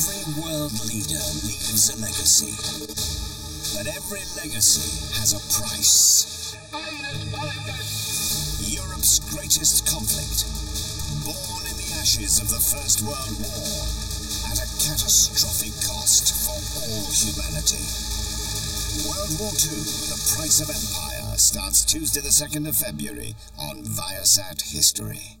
Every world leader leaves a legacy. But every legacy has a price. Europe's greatest conflict, born in the ashes of the First World War, at a catastrophic cost for all humanity. World War II, The Price of Empire, starts Tuesday the 2nd of February on Viasat History.